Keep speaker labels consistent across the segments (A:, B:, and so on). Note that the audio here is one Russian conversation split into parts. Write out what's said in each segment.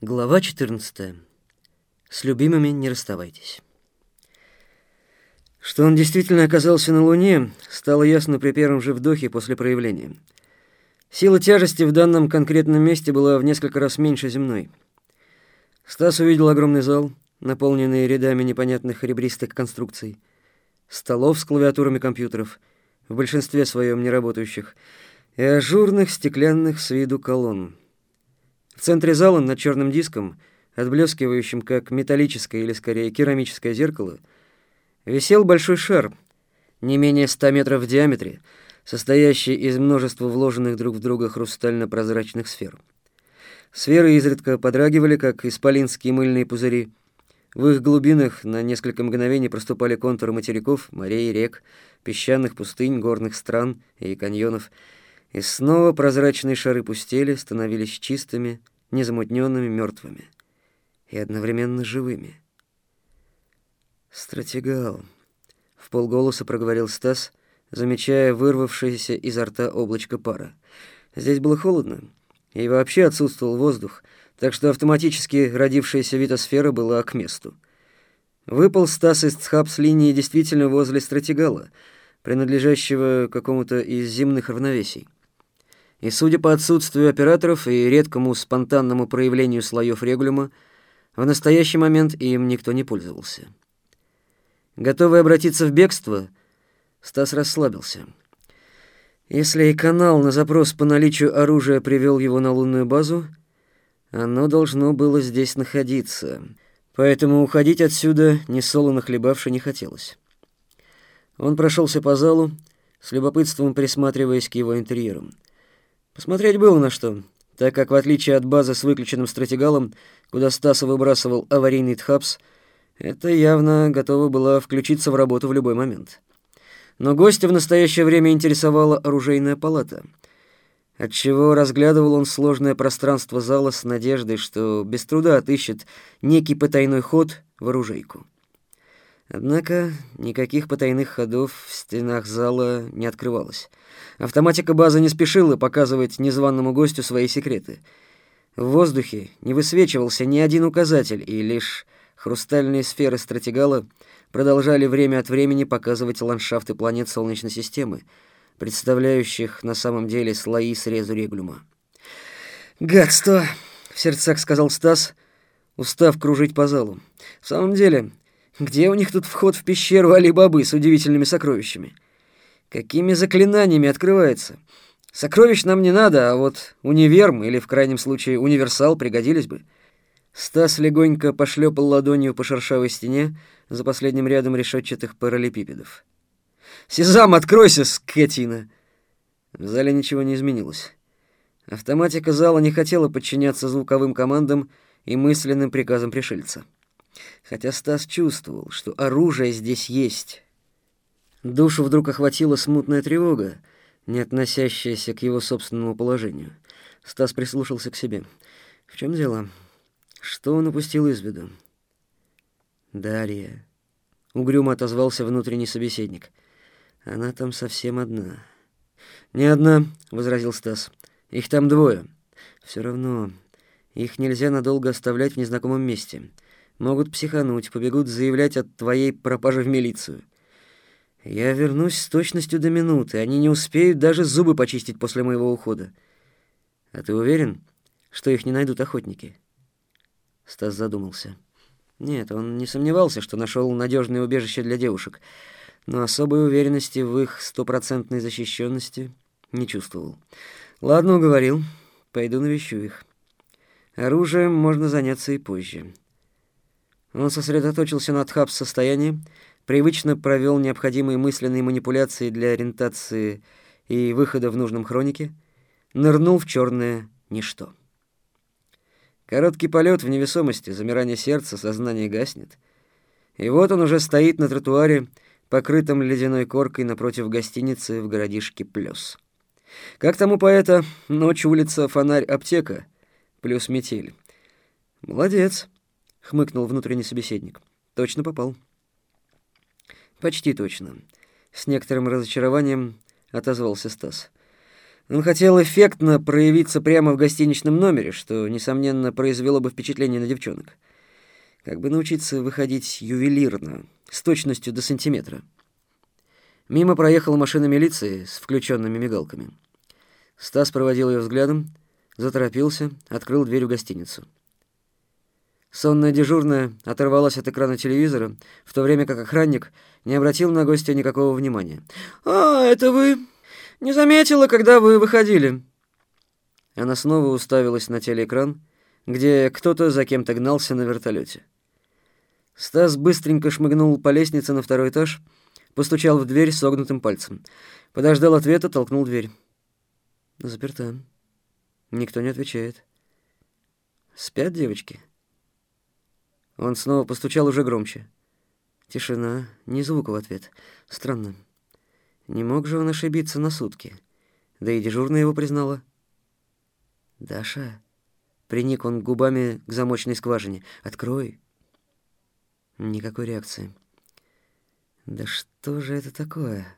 A: Глава 14. С любимыми не расставайтесь. Что он действительно оказался на Луне, стало ясно при первом же вдохе после проявления. Сила тяжести в данном конкретном месте была в несколько раз меньше земной. Стас увидел огромный зал, наполненный рядами непонятных ребристых конструкций, столов с клавиатурами компьютеров, в большинстве своем не работающих, и ажурных стеклянных с виду колонн. В центре зала над черным диском, отблескивающим как металлическое или скорее керамическое зеркало, висел большой шар, не менее 100 метров в диаметре, состоящий из множества вложенных друг в друга хрустально-прозрачных сфер. Сферы изредка подрагивали, как исполинские мыльные пузыри. В их глубинах на несколько мгновений проступали контуры материков, морей, рек, песчаных пустынь, горных стран и каньонов — и снова прозрачные шары пустели, становились чистыми, незамутненными, мертвыми и одновременно живыми. «Стратегал», — в полголоса проговорил Стас, замечая вырвавшееся изо рта облачко пара. Здесь было холодно, и вообще отсутствовал воздух, так что автоматически родившаяся витосфера была к месту. Выпал Стас из цхап с линии действительно возле стратегала, принадлежащего какому-то из земных равновесий. И судя по отсутствию операторов и редкому спонтанному проявлению слоев регулюма, в настоящий момент им никто не пользовался. Готовый обратиться в бегство, Стас расслабился. Если и канал на запрос по наличию оружия привел его на лунную базу, оно должно было здесь находиться, поэтому уходить отсюда, не солоно хлебавши, не хотелось. Он прошелся по залу, с любопытством присматриваясь к его интерьерам. Посмотреть было на что, так как в отличие от базы с выключенным стратегалом, куда Стаса выбрасывал аварийный тхапс, это явно готово было включиться в работу в любой момент. Но гостя в настоящее время интересовала оружейная палата, отчего разглядывал он сложное пространство зала с надеждой, что без труда отыщет некий потайной ход в оружейку. Однако никаких потайных ходов в стенах зала не открывалось. Автоматика базы не спешила показывать незваному гостю свои секреты. В воздухе не высвечивался ни один указатель, и лишь хрустальные сферы стратегала продолжали время от времени показывать ландшафты планет Солнечной системы, представляющих на самом деле слои срезу регулюма. «Гадство!» — в сердцах сказал Стас, устав кружить по залу. «В самом деле, где у них тут вход в пещеру Али-Бабы с удивительными сокровищами? Какими заклинаниями открывается? Сокровищ нам не надо, а вот универм или, в крайнем случае, универсал пригодились бы. Стас легонько пошлепал ладонью по шершавой стене за последним рядом решетчатых параллелепипедов. «Сезам, откройся, скотина!» В зале ничего не изменилось. Автоматика зала не хотела подчиняться звуковым командам и мысленным приказам пришельца хотя Стас чувствовал, что оружие здесь есть. Душу вдруг охватила смутная тревога, не относящаяся к его собственному положению. Стас прислушался к себе. В чем дело? Что он упустил из виду? Дарья. Угрюмо отозвался внутренний собеседник. Она там совсем одна. Не одна, возразил Стас. Их там двое. Все равно их нельзя надолго оставлять в незнакомом месте. Могут психануть, побегут заявлять о твоей пропаже в милицию. Я вернусь с точностью до минуты. Они не успеют даже зубы почистить после моего ухода. А ты уверен, что их не найдут охотники? Стас задумался. Нет, он не сомневался, что нашел надежное убежище для девушек, но особой уверенности в их стопроцентной защищенности не чувствовал. Ладно, уговорил. Пойду навещу их. Оружием можно заняться и позже. Он сосредоточился на тхаб-состоянии, привычно провел необходимые мысленные манипуляции для ориентации и выхода в нужном хронике, нырнул в черное ничто. Короткий полет в невесомости, замирание сердца, сознание гаснет. И вот он уже стоит на тротуаре, покрытом ледяной коркой напротив гостиницы в городишке Плюс. Как тому поэта, ночь, улица, фонарь, аптека, плюс метель. Молодец хмыкнул внутренний собеседник. Точно попал. Почти точно. С некоторым разочарованием отозвался Стас. Он хотел эффектно проявиться прямо в гостиничном номере, что, несомненно, произвело бы впечатление на девчонок. Как бы научиться выходить ювелирно, с точностью до сантиметра. Мимо проехала машина милиции с включенными мигалками. Стас проводил ее взглядом, заторопился, открыл дверь в гостиницу. Сонная дежурная оторвалась от экрана телевизора, в то время как охранник не обратил на гостя никакого внимания. «А, это вы? Не заметила, когда вы выходили». Она снова уставилась на телеэкран, где кто-то за кем-то гнался на вертолете. Стас быстренько шмыгнул по лестнице на второй этаж, постучал в дверь согнутым пальцем. Подождал ответа, толкнул дверь. Заперта. Никто не отвечает. Спят девочки? Он снова постучал уже громче. Тишина, ни звука в ответ. Странно. Не мог же он ошибиться на сутки. Да и дежурная его признала. «Даша?» Приник он губами к замочной скважине. «Открой!» Никакой реакции. Да что же это такое?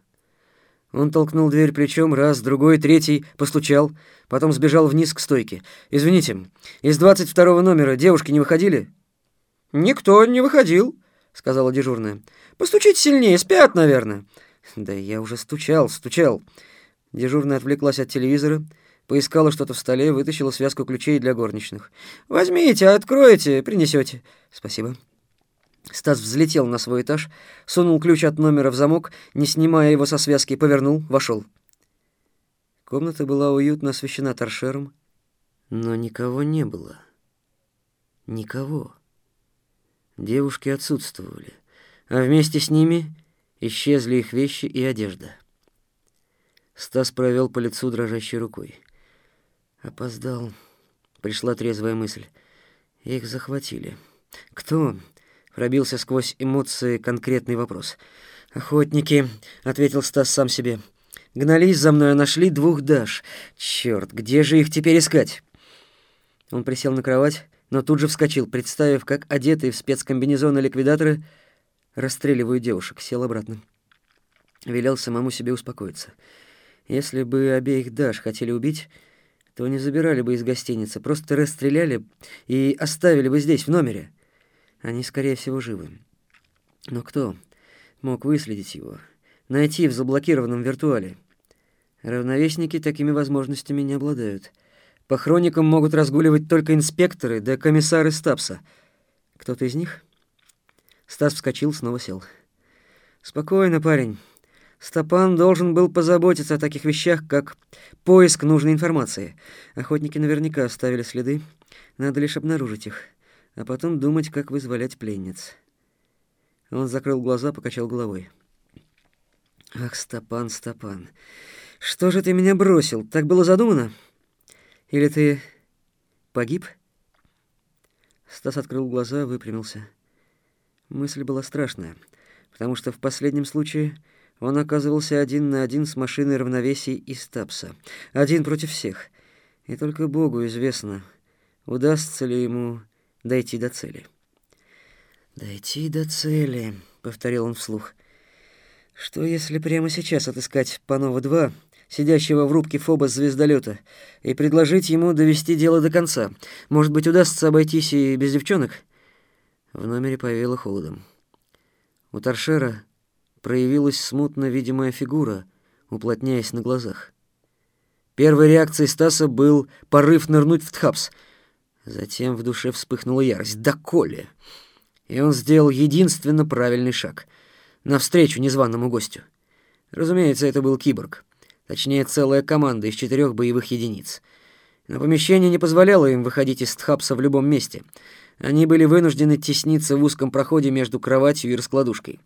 A: Он толкнул дверь плечом, раз, другой, третий, постучал, потом сбежал вниз к стойке. «Извините, из двадцать второго номера девушки не выходили?» «Никто не выходил», — сказала дежурная. «Постучите сильнее, спят, наверное». «Да я уже стучал, стучал». Дежурная отвлеклась от телевизора, поискала что-то в столе, вытащила связку ключей для горничных. «Возьмите, откройте, принесете». «Спасибо». Стас взлетел на свой этаж, сунул ключ от номера в замок, не снимая его со связки, повернул, вошел. Комната была уютно освещена торшером, но никого не было. Никого. Девушки отсутствовали, а вместе с ними исчезли их вещи и одежда. Стас провел по лицу дрожащей рукой. Опоздал. Пришла трезвая мысль. Их захватили. Кто? Пробился сквозь эмоции конкретный вопрос. «Охотники», — ответил Стас сам себе. «Гнались за мной, а нашли двух Даш. Черт, где же их теперь искать?» Он присел на кровать, но тут же вскочил, представив, как одетые в спецкомбинезоны ликвидаторы расстреливают девушек. Сел обратно. Велел самому себе успокоиться. Если бы обеих Даш хотели убить, то не забирали бы из гостиницы, просто расстреляли и оставили бы здесь, в номере. Они, скорее всего, живы. Но кто мог выследить его, найти в заблокированном виртуале? Равновесники такими возможностями не обладают. По хроникам могут разгуливать только инспекторы да комиссары Стапса. Кто-то из них? Стас вскочил, снова сел. «Спокойно, парень. Стопан должен был позаботиться о таких вещах, как поиск нужной информации. Охотники наверняка оставили следы. Надо лишь обнаружить их» а потом думать, как вызволять пленниц. Он закрыл глаза, покачал головой. Ах, Стопан, Стопан, что же ты меня бросил? Так было задумано? Или ты погиб? Стас открыл глаза, выпрямился. Мысль была страшная, потому что в последнем случае он оказывался один на один с машиной равновесия из Стапса, один против всех. И только Богу известно, удастся ли ему дойти до цели. «Дойти до цели», — повторил он вслух. «Что, если прямо сейчас отыскать Панова-2, сидящего в рубке Фоба звездолета, и предложить ему довести дело до конца? Может быть, удастся обойтись и без девчонок?» В номере повеяло холодом. У торшера проявилась смутно видимая фигура, уплотняясь на глазах. Первой реакцией Стаса был порыв нырнуть в Тхапс — Затем в душе вспыхнула ярость. Да Коля! И он сделал единственно правильный шаг. Навстречу незваному гостю. Разумеется, это был киборг. Точнее, целая команда из четырех боевых единиц. Но помещение не позволяло им выходить из Тхапса в любом месте. Они были вынуждены тесниться в узком проходе между кроватью и раскладушкой.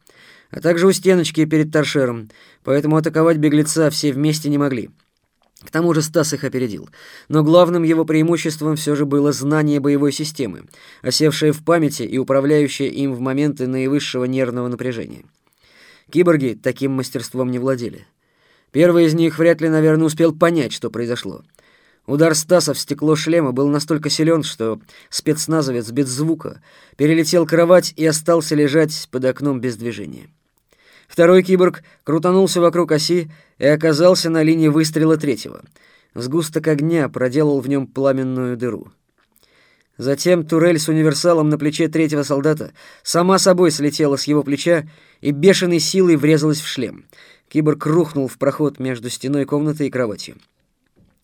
A: А также у стеночки перед торшером, поэтому атаковать беглеца все вместе не могли. К тому же Стас их опередил. Но главным его преимуществом все же было знание боевой системы, осевшее в памяти и управляющее им в моменты наивысшего нервного напряжения. Киборги таким мастерством не владели. Первый из них вряд ли, наверное, успел понять, что произошло. Удар Стаса в стекло шлема был настолько силен, что спецназовец без звука перелетел кровать и остался лежать под окном без движения. Второй киборг крутанулся вокруг оси и оказался на линии выстрела третьего. Сгусток огня проделал в нем пламенную дыру. Затем турель с универсалом на плече третьего солдата сама собой слетела с его плеча и бешеной силой врезалась в шлем. Киборг рухнул в проход между стеной комнаты и кроватью.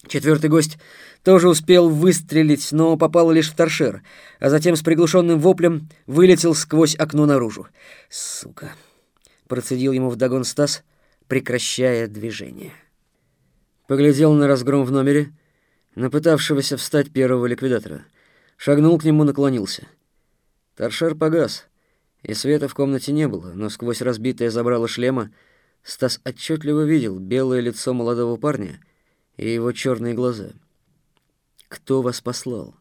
A: Четвертый гость тоже успел выстрелить, но попал лишь в торшер, а затем с приглушенным воплем вылетел сквозь окно наружу. «Сука!» — процедил ему вдогон Стас, прекращая движение. Поглядел на разгром в номере, на пытавшегося встать первого ликвидатора — Шагнул к нему, наклонился. Торшер погас, и света в комнате не было, но сквозь разбитое забрало шлема Стас отчетливо видел белое лицо молодого парня и его черные глаза. «Кто вас послал?»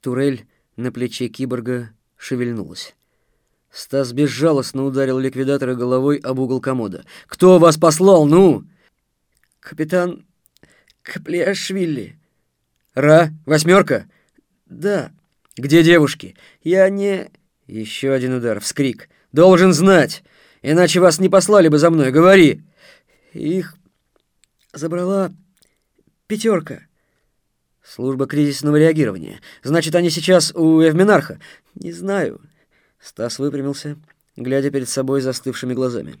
A: Турель на плече киборга шевельнулась. Стас безжалостно ударил ликвидатора головой об угол комода. «Кто вас послал, ну?» «Капитан Каплиашвили». «Ра, восьмерка?» «Да». «Где девушки?» «Я не...» Еще один удар, вскрик. «Должен знать, иначе вас не послали бы за мной, говори!» «Их забрала пятерка». «Служба кризисного реагирования. Значит, они сейчас у Эвминарха?» «Не знаю». Стас выпрямился, глядя перед собой застывшими глазами.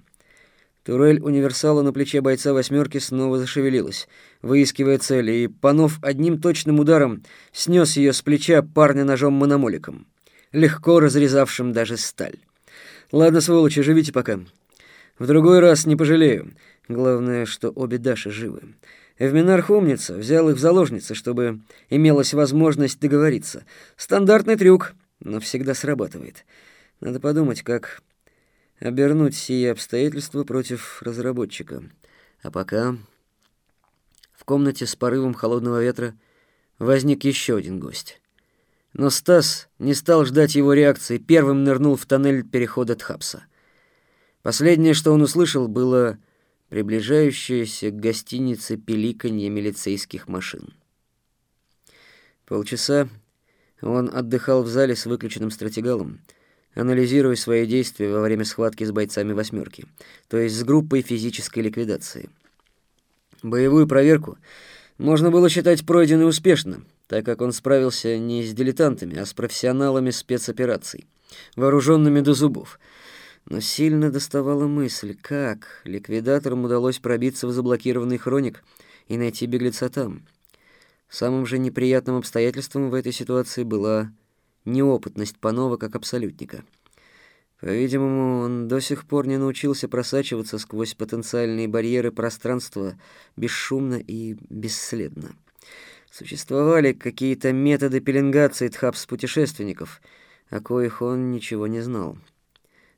A: Турель универсала на плече бойца восьмерки снова зашевелилась, выискивая цель, и Панов одним точным ударом снес ее с плеча парня ножом-мономоликом, легко разрезавшим даже сталь. «Ладно, сволочи, живите пока. В другой раз не пожалею. Главное, что обе Даши живы. Эвминарх умница, взял их в заложницы, чтобы имелась возможность договориться. Стандартный трюк, но всегда срабатывает. Надо подумать, как обернуть сие обстоятельства против разработчика. А пока в комнате с порывом холодного ветра возник еще один гость. Но Стас не стал ждать его реакции, первым нырнул в тоннель перехода Тхапса. Последнее, что он услышал, было приближающееся к гостинице пиликанье милицейских машин. Полчаса он отдыхал в зале с выключенным стратегалом, анализируя свои действия во время схватки с бойцами «восьмерки», то есть с группой физической ликвидации. Боевую проверку можно было считать пройденной успешно, так как он справился не с дилетантами, а с профессионалами спецопераций, вооруженными до зубов. Но сильно доставала мысль, как ликвидаторам удалось пробиться в заблокированный хроник и найти беглеца там. Самым же неприятным обстоятельством в этой ситуации была неопытность Панова как абсолютника. По-видимому, он до сих пор не научился просачиваться сквозь потенциальные барьеры пространства бесшумно и бесследно. Существовали какие-то методы пеленгации тхапс-путешественников, о коих он ничего не знал.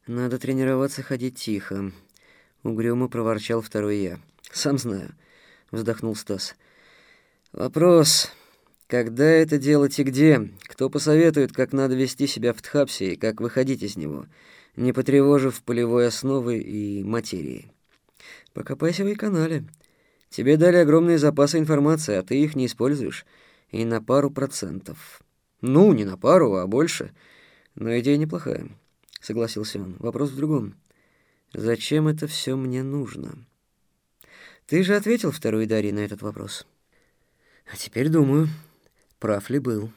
A: «Надо тренироваться ходить тихо», — угрюмо проворчал второй я. «Сам знаю», — вздохнул Стас. «Вопрос, когда это делать и где? Кто посоветует, как надо вести себя в Тхапсе и как выходить из него, не потревожив полевой основы и материи? Покопайся в канале. Тебе дали огромные запасы информации, а ты их не используешь. И на пару процентов. Ну, не на пару, а больше. Но идея неплохая, согласился он. Вопрос в другом. Зачем это все мне нужно? Ты же ответил второй Дарье на этот вопрос. А теперь думаю, Прав ли был?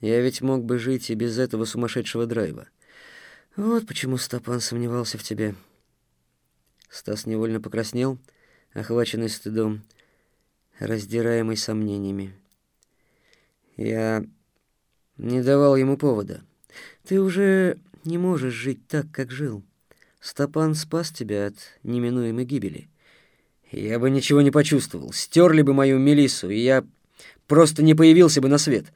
A: Я ведь мог бы жить и без этого сумасшедшего драйва. Вот почему Стапан сомневался в тебе. Стас невольно покраснел, охваченный стыдом, раздираемый сомнениями. Я не давал ему повода. Ты уже не можешь жить так, как жил. Стапан спас тебя от неминуемой гибели. Я бы ничего не почувствовал. Стерли бы мою Мелиссу, и я просто не появился бы на свет.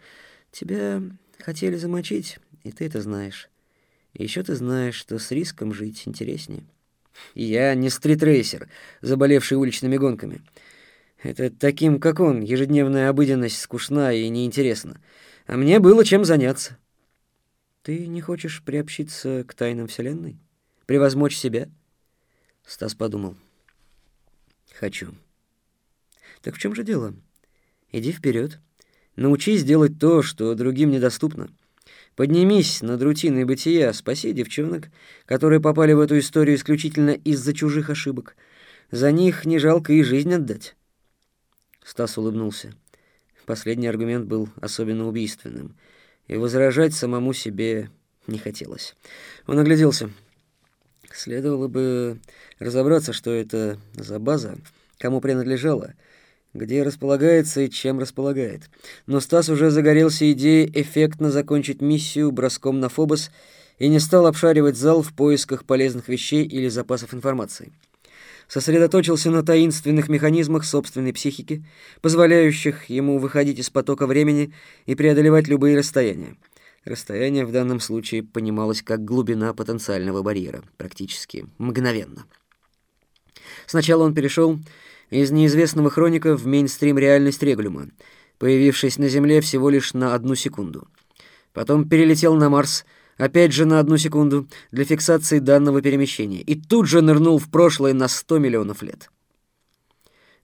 A: Тебя хотели замочить, и ты это знаешь. Еще ты знаешь, что с риском жить интереснее. Я не стритрейсер, заболевший уличными гонками. Это таким, как он, ежедневная обыденность скучна и неинтересна. А мне было чем заняться. Ты не хочешь приобщиться к тайнам Вселенной? Превозмочь себя? Стас подумал. Хочу. Так в чем же дело? Иди вперед. Научись делать то, что другим недоступно. Поднимись над рутиной бытия, спаси девчонок, которые попали в эту историю исключительно из-за чужих ошибок. За них не жалко и жизнь отдать. Стас улыбнулся. Последний аргумент был особенно убийственным, и возражать самому себе не хотелось. Он огляделся. Следовало бы разобраться, что это за база, кому принадлежала, где располагается и чем располагает. Но Стас уже загорелся идеей эффектно закончить миссию броском на Фобос и не стал обшаривать зал в поисках полезных вещей или запасов информации. Сосредоточился на таинственных механизмах собственной психики, позволяющих ему выходить из потока времени и преодолевать любые расстояния. Расстояние в данном случае понималось как глубина потенциального барьера, практически мгновенно. Сначала он перешел из неизвестного хроника в мейнстрим реальность Регулюма, появившись на Земле всего лишь на одну секунду. Потом перелетел на Марс, опять же на одну секунду, для фиксации данного перемещения, и тут же нырнул в прошлое на 100 миллионов лет.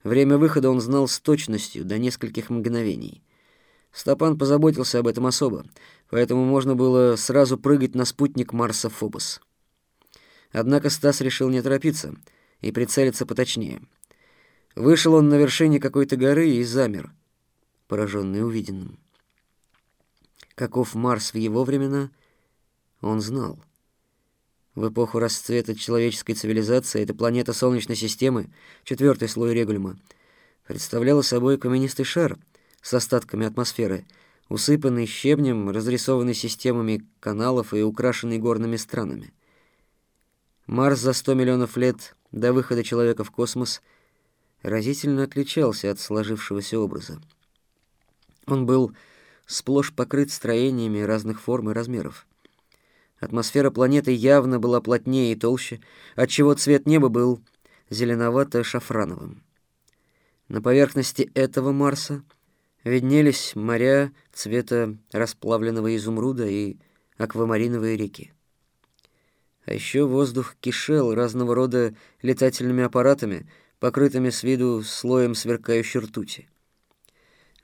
A: Время выхода он знал с точностью до нескольких мгновений. Стопан позаботился об этом особо, поэтому можно было сразу прыгать на спутник Марса Фобос. Однако Стас решил не торопиться и прицелиться поточнее. Вышел он на вершине какой-то горы и замер, пораженный увиденным. Каков Марс в его времена, он знал. В эпоху расцвета человеческой цивилизации эта планета Солнечной системы, четвертый слой Регулима, представляла собой каменистый шар — с остатками атмосферы, усыпанный щебнем, разрисованный системами каналов и украшенный горными странами. Марс за 100 миллионов лет до выхода человека в космос разительно отличался от сложившегося образа. Он был сплошь покрыт строениями разных форм и размеров. Атмосфера планеты явно была плотнее и толще, отчего цвет неба был зеленовато-шафрановым. На поверхности этого Марса — виднелись моря цвета расплавленного изумруда и аквамариновые реки. А еще воздух кишел разного рода летательными аппаратами, покрытыми с виду слоем сверкающей ртути.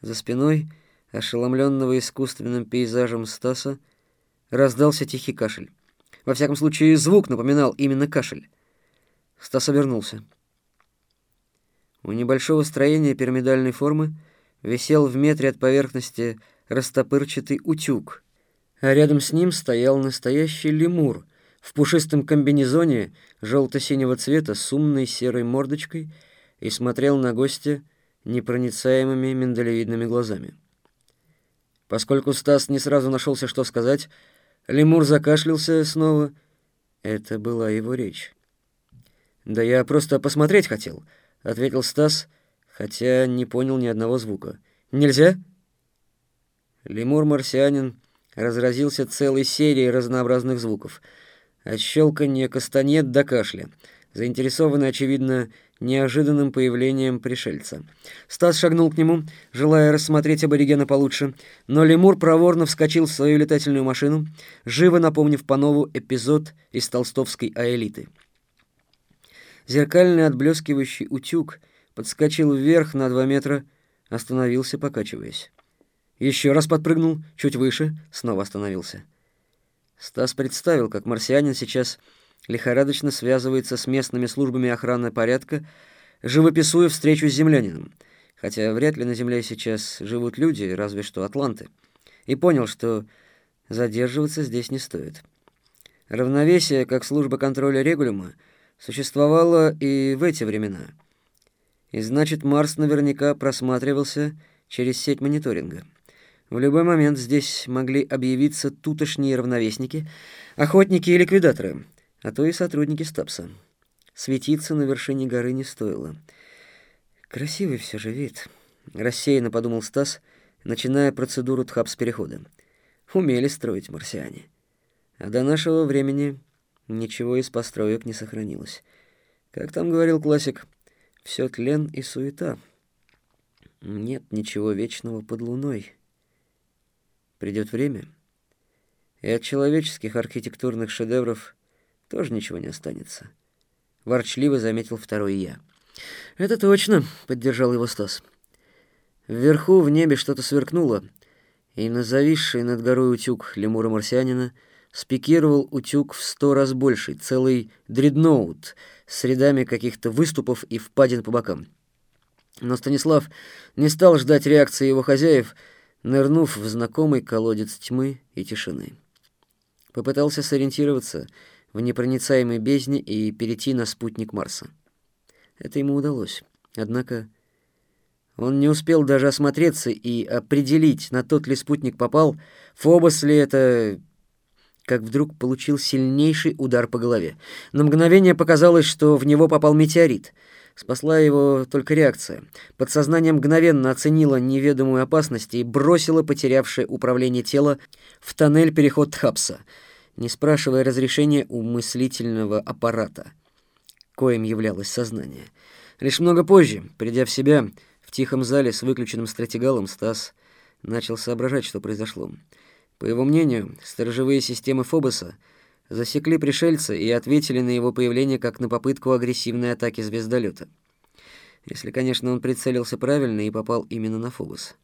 A: За спиной, ошеломленного искусственным пейзажем Стаса, раздался тихий кашель. Во всяком случае, звук напоминал именно кашель. Стас обернулся. У небольшого строения пирамидальной формы висел в метре от поверхности растопырчатый утюг, а рядом с ним стоял настоящий лемур в пушистом комбинезоне желто-синего цвета с умной серой мордочкой и смотрел на гостя непроницаемыми миндалевидными глазами. Поскольку Стас не сразу нашелся, что сказать, лемур закашлялся снова. Это была его речь. «Да я просто посмотреть хотел», — ответил Стас, — хотя не понял ни одного звука. «Нельзя?» Лемур-марсианин разразился целой серией разнообразных звуков. От щелканья кастанет до кашля, заинтересованный, очевидно, неожиданным появлением пришельца. Стас шагнул к нему, желая рассмотреть аборигена получше, но лемур проворно вскочил в свою летательную машину, живо напомнив по нову эпизод из толстовской аэлиты. Зеркальный отблескивающий утюг — подскочил вверх на два метра, остановился, покачиваясь. Еще раз подпрыгнул, чуть выше, снова остановился. Стас представил, как марсианин сейчас лихорадочно связывается с местными службами охраны порядка, живописуя встречу с землянином, хотя вряд ли на Земле сейчас живут люди, разве что атланты, и понял, что задерживаться здесь не стоит. Равновесие, как служба контроля регулиума, существовало и в эти времена — и значит, Марс наверняка просматривался через сеть мониторинга. В любой момент здесь могли объявиться тутошние равновесники, охотники и ликвидаторы, а то и сотрудники Стапса. Светиться на вершине горы не стоило. Красивый все же вид, рассеянно подумал Стас, начиная процедуру тхапс-перехода. Умели строить марсиане. А до нашего времени ничего из построек не сохранилось. Как там говорил классик, все тлен и суета. Нет ничего вечного под луной. Придет время, и от человеческих архитектурных шедевров тоже ничего не останется. Ворчливо заметил второй я. «Это точно», — поддержал его Стас. Вверху в небе что-то сверкнуло, и на зависший над горой утюг лемура-марсианина спикировал утюг в сто раз больший, целый дредноут — с рядами каких-то выступов и впадин по бокам. Но Станислав не стал ждать реакции его хозяев, нырнув в знакомый колодец тьмы и тишины. Попытался сориентироваться в непроницаемой бездне и перейти на спутник Марса. Это ему удалось. Однако он не успел даже осмотреться и определить, на тот ли спутник попал, Фобос ли это, как вдруг получил сильнейший удар по голове. На мгновение показалось, что в него попал метеорит. Спасла его только реакция. Подсознание мгновенно оценило неведомую опасность и бросило потерявшее управление тело в тоннель переход Тхапса, не спрашивая разрешения у мыслительного аппарата, коим являлось сознание. Лишь много позже, придя в себя, в тихом зале с выключенным стратегалом, Стас начал соображать, что произошло. По его мнению, сторожевые системы Фобоса засекли пришельца и ответили на его появление как на попытку агрессивной атаки звездолета. Если, конечно, он прицелился правильно и попал именно на Фобос.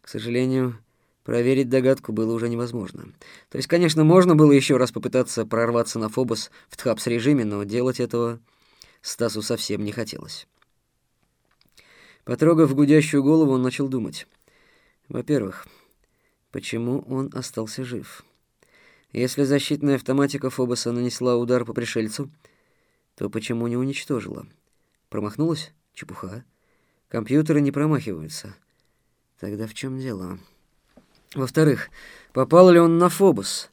A: К сожалению, проверить догадку было уже невозможно. То есть, конечно, можно было еще раз попытаться прорваться на Фобос в Тхапс-режиме, но делать этого Стасу совсем не хотелось. Потрогав гудящую голову, он начал думать. Во-первых, Почему он остался жив? Если защитная автоматика Фобоса нанесла удар по пришельцу, то почему не уничтожила? Промахнулась? Чепуха. Компьютеры не промахиваются. Тогда в чем дело? Во-вторых, попал ли он на Фобос?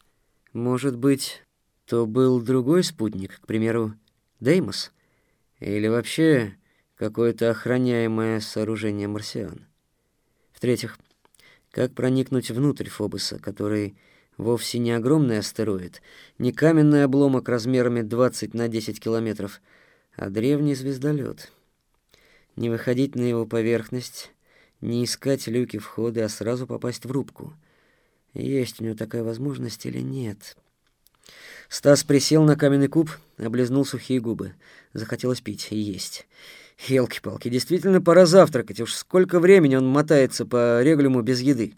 A: Может быть, то был другой спутник, к примеру, Деймос? Или вообще какое-то охраняемое сооружение марсиан? В-третьих, как проникнуть внутрь Фобоса, который вовсе не огромный астероид, не каменный обломок размерами 20 на 10 километров, а древний звездолет? Не выходить на его поверхность, не искать люки входа, а сразу попасть в рубку. Есть у него такая возможность или нет? Стас присел на каменный куб, облизнул сухие губы. Захотелось пить и есть. Елки-палки, действительно пора завтракать. Уж сколько времени он мотается по реглюму без еды.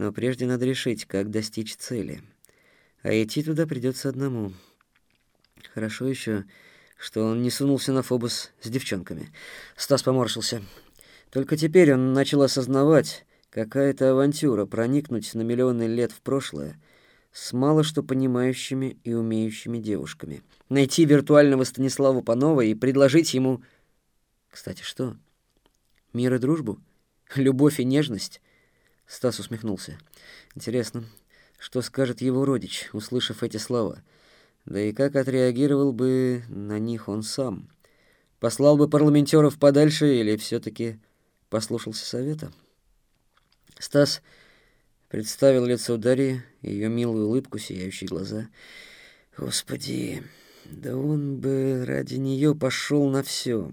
A: Но прежде надо решить, как достичь цели. А идти туда придется одному. Хорошо еще, что он не сунулся на Фобос с девчонками. Стас поморщился. Только теперь он начал осознавать, какая это авантюра проникнуть на миллионы лет в прошлое с мало что понимающими и умеющими девушками. Найти виртуального Станислава Панова и предложить ему кстати, что? Мир и дружбу? Любовь и нежность? Стас усмехнулся. Интересно, что скажет его родич, услышав эти слова? Да и как отреагировал бы на них он сам? Послал бы парламентеров подальше или все-таки послушался совета? Стас представил лицо Дарьи, ее милую улыбку, сияющие глаза. Господи, да он бы ради нее пошел на все.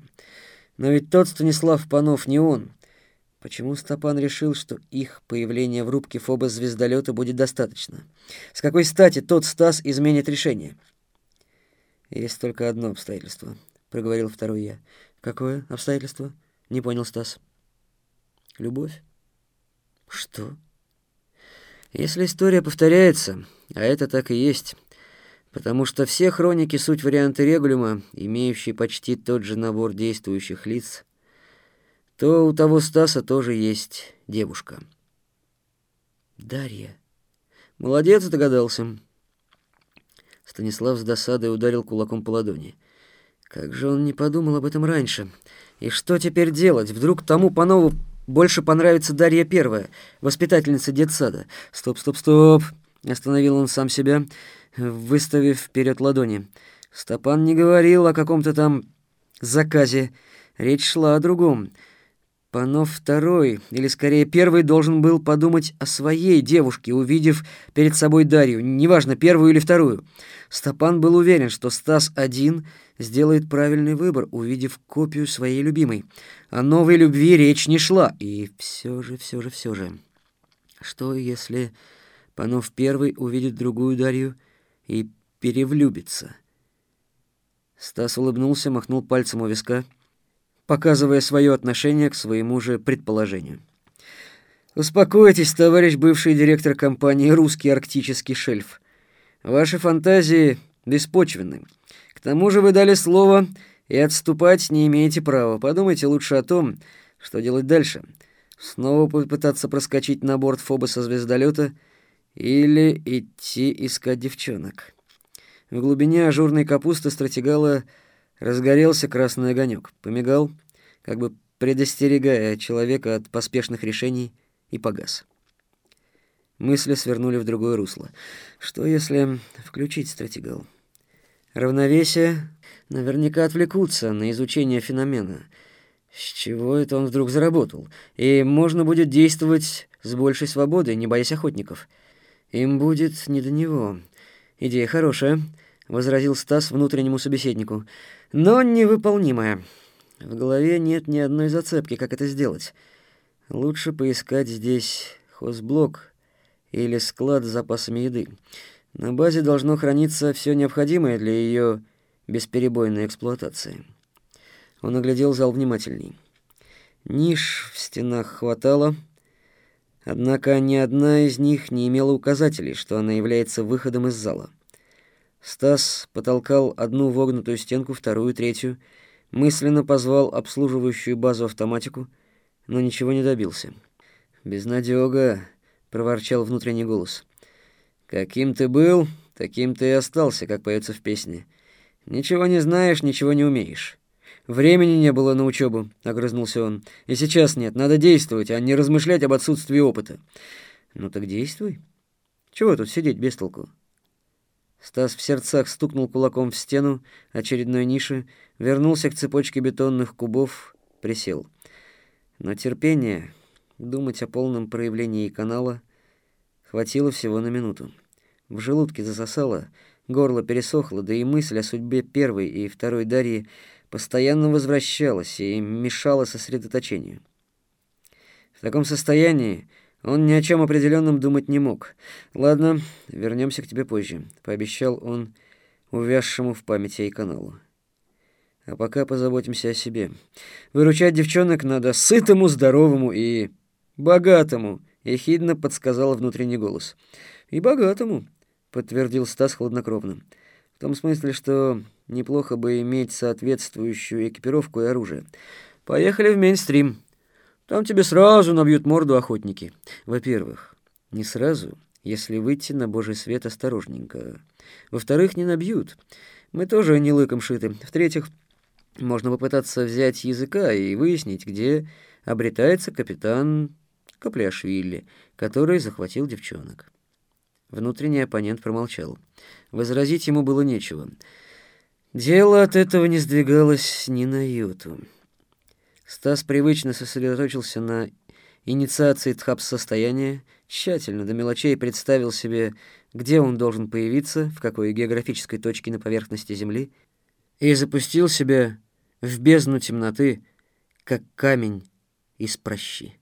A: Но ведь тот Станислав Панов не он. Почему Стопан решил, что их появление в рубке Фоба звездолета будет достаточно? С какой стати тот Стас изменит решение? Есть только одно обстоятельство, проговорил второй я. Какое обстоятельство? Не понял Стас. Любовь? Что? Если история повторяется, а это так и есть, потому что все хроники — суть варианты регулюма, имеющие почти тот же набор действующих лиц, то у того Стаса тоже есть девушка. Дарья. Молодец, догадался. Станислав с досадой ударил кулаком по ладони. Как же он не подумал об этом раньше? И что теперь делать? Вдруг тому по-новому больше понравится Дарья Первая, воспитательница детсада. Стоп, стоп, стоп. Остановил он сам себя выставив вперед ладони. Стопан не говорил о каком-то там заказе. Речь шла о другом. Панов второй, или скорее первый, должен был подумать о своей девушке, увидев перед собой Дарью, неважно, первую или вторую. Стопан был уверен, что Стас один сделает правильный выбор, увидев копию своей любимой. О новой любви речь не шла. И все же, все же, все же. Что если Панов первый увидит другую Дарью, и перевлюбится. Стас улыбнулся, махнул пальцем у виска, показывая свое отношение к своему же предположению. Успокойтесь, товарищ бывший директор компании Русский арктический шельф. Ваши фантазии беспочвенны. К тому же вы дали слово И отступать не имеете права. Подумайте лучше о том, что делать дальше. Снова попытаться проскочить на борт Фобоса звездолета или идти искать девчонок. В глубине ажурной капусты стратегала разгорелся красный огонек, помигал, как бы предостерегая человека от поспешных решений, и погас. Мысли свернули в другое русло. Что если включить стратегал? Равновесие наверняка отвлекутся на изучение феномена. С чего это он вдруг заработал? И можно будет действовать с большей свободой, не боясь охотников. Им будет не до него. Идея хорошая, возразил Стас внутреннему собеседнику, но невыполнимая. В голове нет ни одной зацепки, как это сделать. Лучше поискать здесь хозблок или склад с запасами еды. На базе должно храниться все необходимое для ее бесперебойной эксплуатации. Он оглядел зал внимательней. Ниш в стенах хватало, однако ни одна из них не имела указателей, что она является выходом из зала. Стас потолкал одну вогнутую стенку, вторую, третью, мысленно позвал обслуживающую базу автоматику, но ничего не добился. «Безнадёга», — проворчал внутренний голос. «Каким ты был, таким ты и остался, как поется в песне. Ничего не знаешь, ничего не умеешь». «Времени не было на учебу», — огрызнулся он. «И сейчас нет, надо действовать, а не размышлять об отсутствии опыта». «Ну так действуй. Чего тут сидеть без толку?» Стас в сердцах стукнул кулаком в стену очередной ниши, вернулся к цепочке бетонных кубов, присел. Но терпения думать о полном проявлении канала хватило всего на минуту. В желудке засосало, горло пересохло, да и мысль о судьбе первой и второй Дарьи постоянно возвращалась и мешала сосредоточению. В таком состоянии он ни о чем определенном думать не мог. «Ладно, вернемся к тебе позже», — пообещал он увязшему в памяти и каналу. «А пока позаботимся о себе. Выручать девчонок надо сытому, здоровому и богатому», — ехидно подсказал внутренний голос. «И богатому», — подтвердил Стас хладнокровно. «В том смысле, что неплохо бы иметь соответствующую экипировку и оружие. Поехали в мейнстрим». Там тебе сразу набьют морду охотники. Во-первых, не сразу, если выйти на божий свет осторожненько. Во-вторых, не набьют. Мы тоже не лыком шиты. В-третьих, можно попытаться взять языка и выяснить, где обретается капитан Капляшвили, который захватил девчонок. Внутренний оппонент промолчал. Возразить ему было нечего. Дело от этого не сдвигалось ни на йоту. Стас привычно сосредоточился на инициации тхапс-состояния, тщательно до мелочей представил себе, где он должен появиться, в какой географической точке на поверхности Земли, и запустил себя в бездну темноты, как камень из прощи.